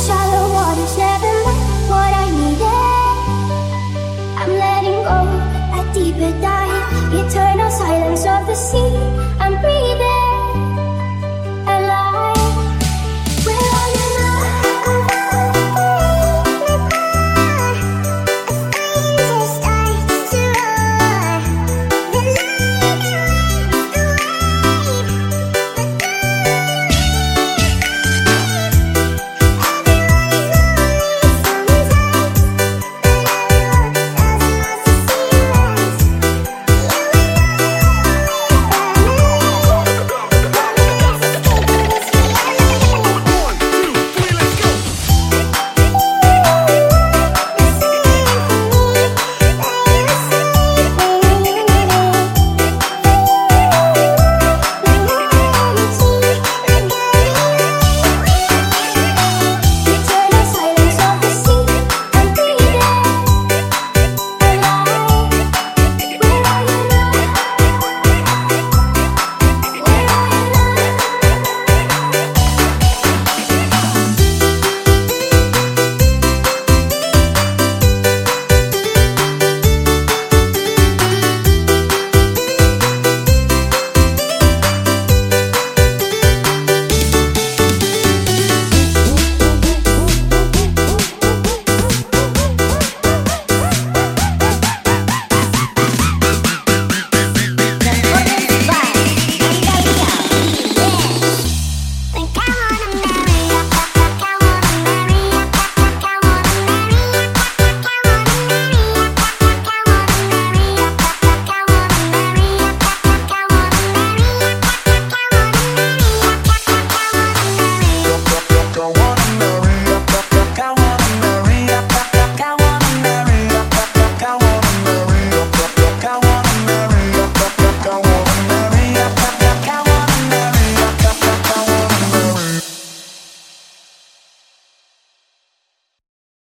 shallow